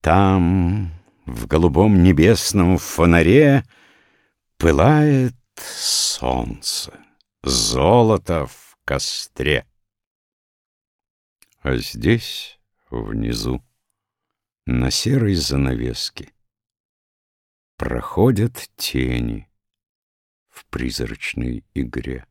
Там, в голубом небесном фонаре, Пылает солнце, золото в костре. А здесь, внизу, на серой занавеске, Проходят тени в призрачной игре.